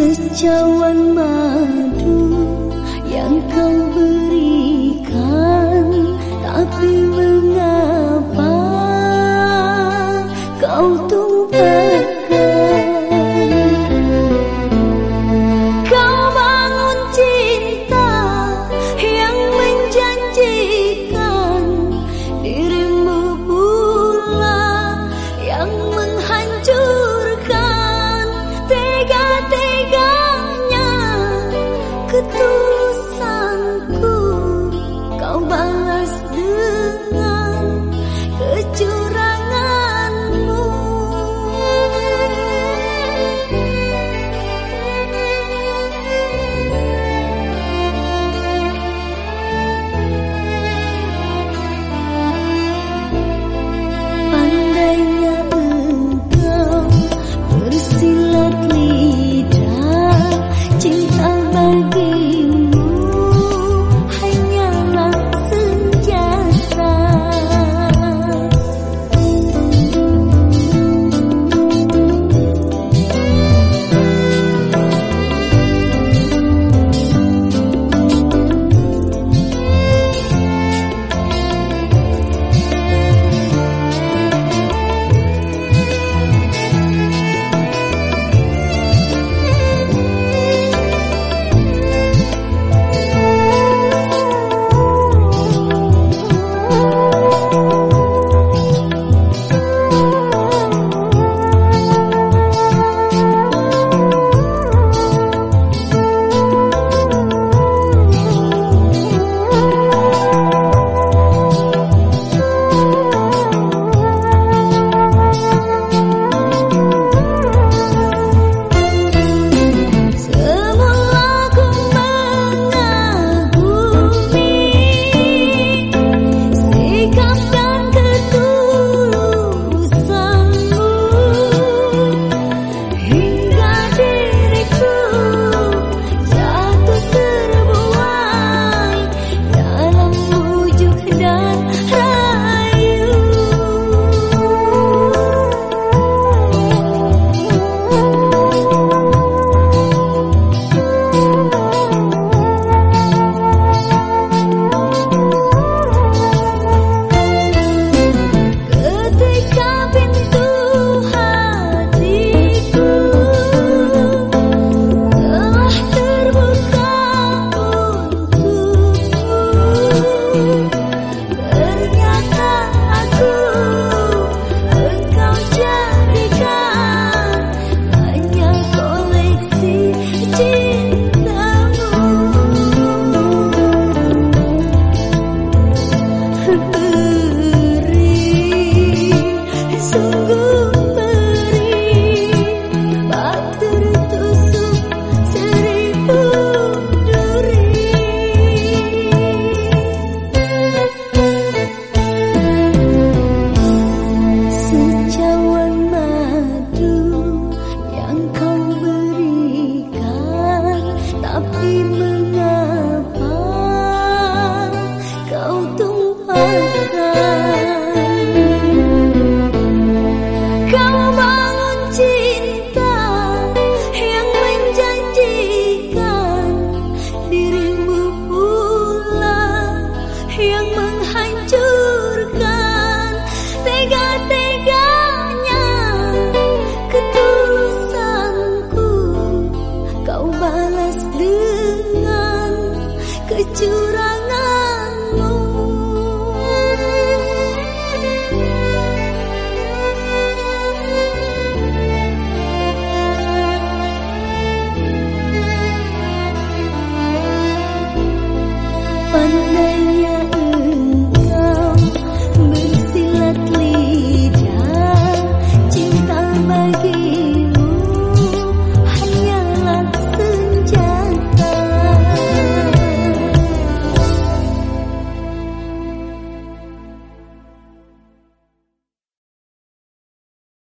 Secawan madu yang kau berikan curang